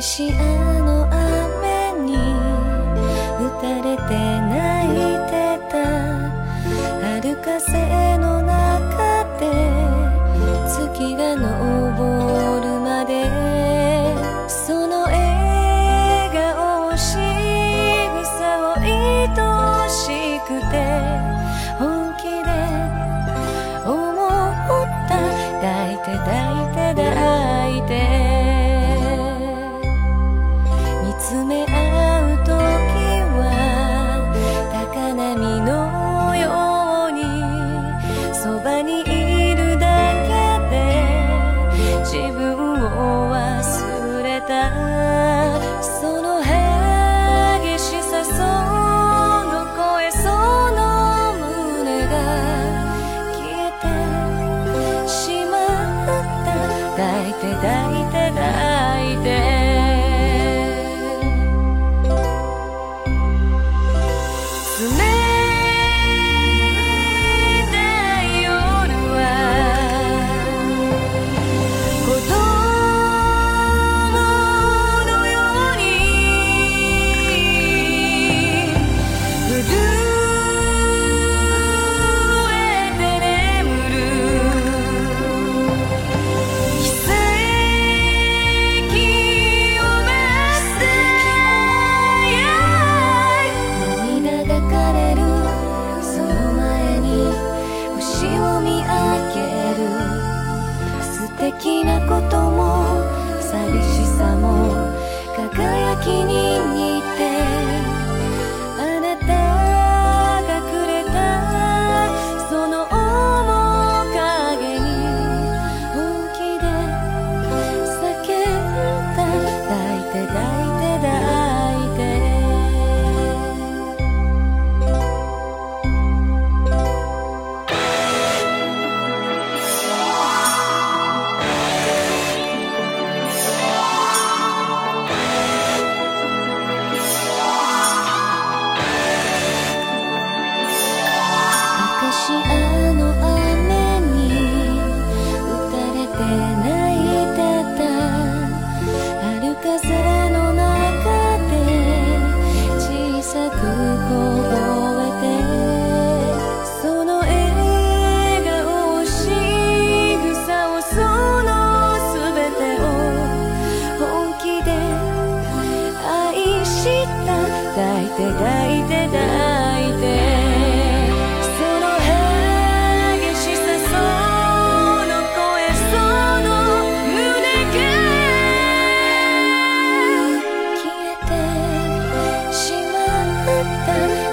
私あの雨に打たれて泣いてた。歩かせ对待。先に抱いて抱その激しさその声その胸が消えてしまった。んだ